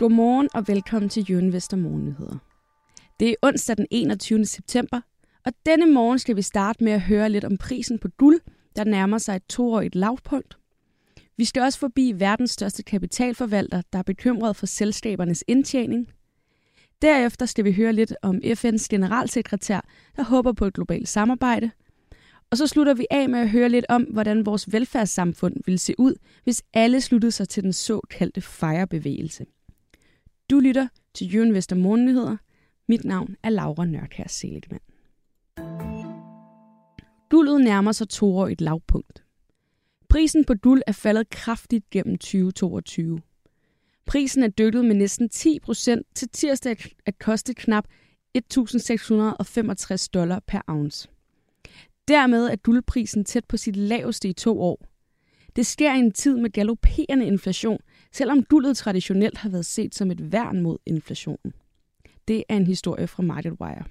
Godmorgen og velkommen til Jørgen Vester Morgennyheder. Det er onsdag den 21. september, og denne morgen skal vi starte med at høre lidt om prisen på guld, der nærmer sig et toårigt lavpunkt. Vi skal også forbi verdens største kapitalforvalter, der er bekymret for selskabernes indtjening. Derefter skal vi høre lidt om FN's generalsekretær, der håber på et globalt samarbejde. Og så slutter vi af med at høre lidt om, hvordan vores velfærdssamfund ville se ud, hvis alle sluttede sig til den såkaldte fejrebevægelse. Du lytter til Jørgen Vester Morgennyheder. Mit navn er Laura Nørkær Seligman. Guldet nærmer sig to år et lavpunkt. Prisen på guld er faldet kraftigt gennem 2022. Prisen er dykket med næsten 10 procent til tirsdag at koste knap 1.665 dollar per ounce. Dermed er guldprisen tæt på sit laveste i to år. Det sker i en tid med galopperende inflation, selvom guldet traditionelt har været set som et værn mod inflationen. Det er en historie fra MarketWire.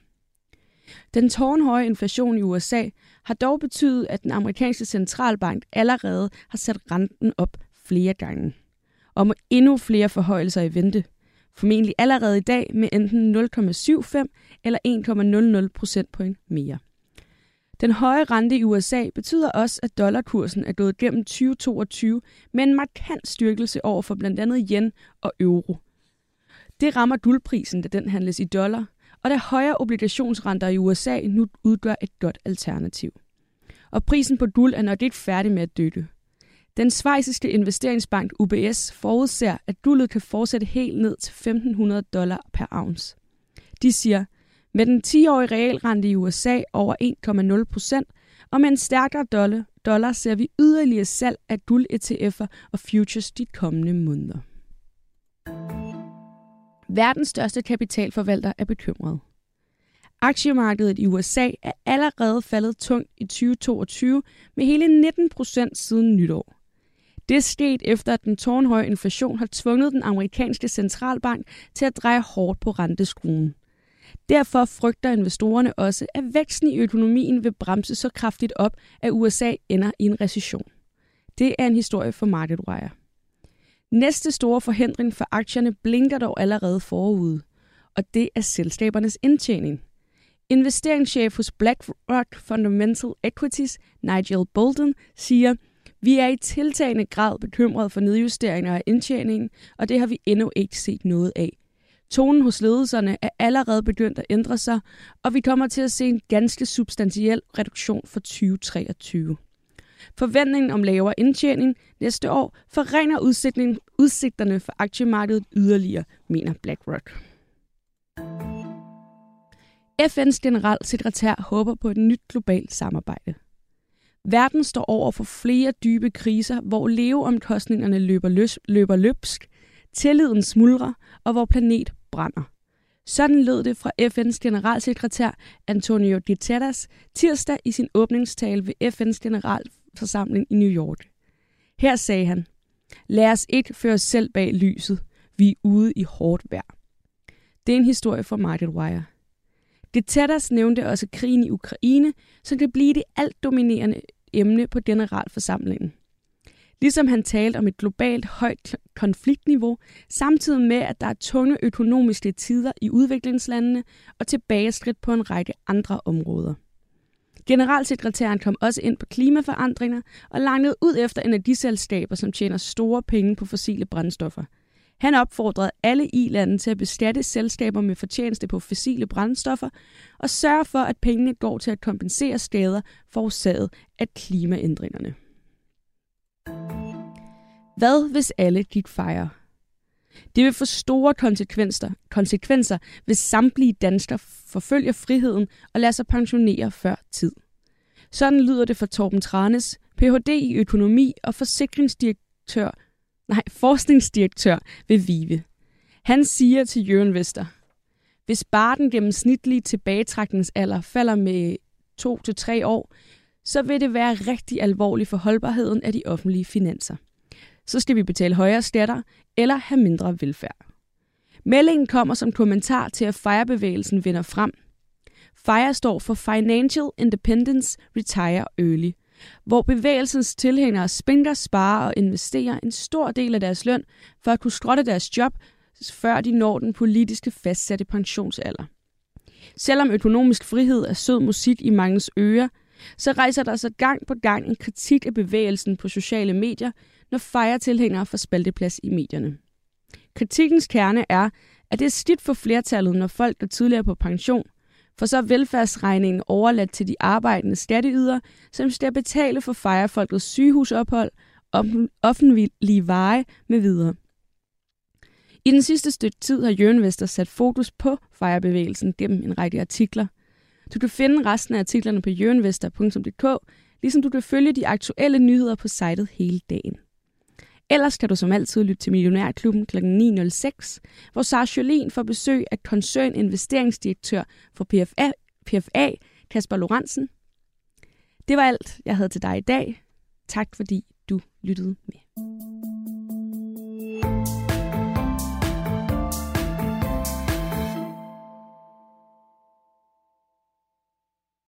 Den tårnhøje inflation i USA har dog betydet, at den amerikanske centralbank allerede har sat renten op flere gange. Og med endnu flere forhøjelser i vente. Formentlig allerede i dag med enten 0,75 eller 1,00 procentpoint mere. Den høje rente i USA betyder også, at dollarkursen er gået gennem 2022 med en markant styrkelse over for blandt andet yen og euro. Det rammer guldprisen, da den handles i dollar, og da højere obligationsrenter i USA nu udgør et godt alternativ. Og prisen på guld er nok ikke færdig med at dykke. Den svejsiske investeringsbank UBS forudser, at guldet kan fortsætte helt ned til 1500 dollar per ounce. De siger, med den 10-årige realrente i USA over 1,0 procent, og med en stærkere dollar, dollar ser vi yderligere salg af guld-ETF'er og futures de kommende måneder. Verdens største kapitalforvalter er bekymret. Aktiemarkedet i USA er allerede faldet tungt i 2022 med hele 19 procent siden nytår. Det skete efter, at den tårnhøje inflation har tvunget den amerikanske centralbank til at dreje hårdt på renteskruen. Derfor frygter investorerne også, at væksten i økonomien vil bremse så kraftigt op, at USA ender i en recession. Det er en historie for MarketWire. Næste store forhindring for aktierne blinker dog allerede forude, og det er selskabernes indtjening. Investeringschef hos BlackRock Fundamental Equities, Nigel Bolden, siger, vi er i tiltagende grad bekymret for nedjusteringer af indtjeningen, og det har vi endnu ikke set noget af. Tonen hos ledelserne er allerede begyndt at ændre sig, og vi kommer til at se en ganske substantiel reduktion for 2023. Forventningen om lavere indtjening næste år forringer udsigterne for aktiemarkedet yderligere, mener BlackRock. FN's generalsekretær håber på et nyt globalt samarbejde. Verden står over for flere dybe kriser, hvor leveomkostningerne løber, løs, løber løbsk, tilliden smuldrer, og hvor planet brænder. Sådan lød det fra FN's generalsekretær Antonio Guterres tirsdag i sin åbningstale ved FN's generalforsamling i New York. Her sagde han, lad os ikke føre os selv bag lyset. Vi er ude i hårdt vejr. Det er en historie fra MarketWire. Guterres nævnte også krigen i Ukraine, som kan blive det alt dominerende emne på generalforsamlingen. Ligesom han talte om et globalt højt konfliktniveau, samtidig med, at der er tunge økonomiske tider i udviklingslandene og tilbageskridt på en række andre områder. Generalsekretæren kom også ind på klimaforandringer og langede ud efter energiselskaber, som tjener store penge på fossile brændstoffer. Han opfordrede alle i-lande til at beskatte selskaber med fortjeneste på fossile brændstoffer og sørge for, at pengene går til at kompensere skader forårsaget af klimaændringerne. Hvad hvis alle gik fejre? Det vil få store konsekvenser, konsekvenser hvis samtlige danskere forfølger friheden og lader sig pensionere før tid. Sådan lyder det for Torben Tranes, Ph.D. i økonomi og forsikringsdirektør, nej, forskningsdirektør ved VIVE. Han siger til Jørgen Vester, hvis bare den gennemsnitlige tilbagetrækningsalder falder med 2-3 år, så vil det være rigtig alvorligt for holdbarheden af de offentlige finanser så skal vi betale højere skatter eller have mindre velfærd. Meldingen kommer som kommentar til, at FIRE-bevægelsen vinder frem. FIRE står for Financial Independence Retire Early, hvor bevægelsens tilhængere spinker, sparer og investerer en stor del af deres løn for at kunne skrotte deres job før de når den politiske fastsatte pensionsalder. Selvom økonomisk frihed er sød musik i mangens ører, så rejser der sig gang på gang en kritik af bevægelsen på sociale medier, når fejretilhængere får spalteplads i medierne. Kritikkens kerne er, at det er skidt for flertallet, når folk, der tidligere på pension, for så er velfærdsregningen overladt til de arbejdende skatteyder, som skal betale for fejrefolkets sygehusophold, offentlige veje med videre. I den sidste stykke tid har Jørgen Vester sat fokus på fejrebevægelsen gennem en række artikler. Du kan finde resten af artiklerne på jørenvester.dk, ligesom du kan følge de aktuelle nyheder på sitet hele dagen. Ellers kan du som altid lytte til Millionærklubben kl. 9.06, hvor Sara Jolien får besøg af koncerninvesteringsdirektør for PFA, PFA Kasper Lorentzen. Det var alt, jeg havde til dig i dag. Tak fordi du lyttede med.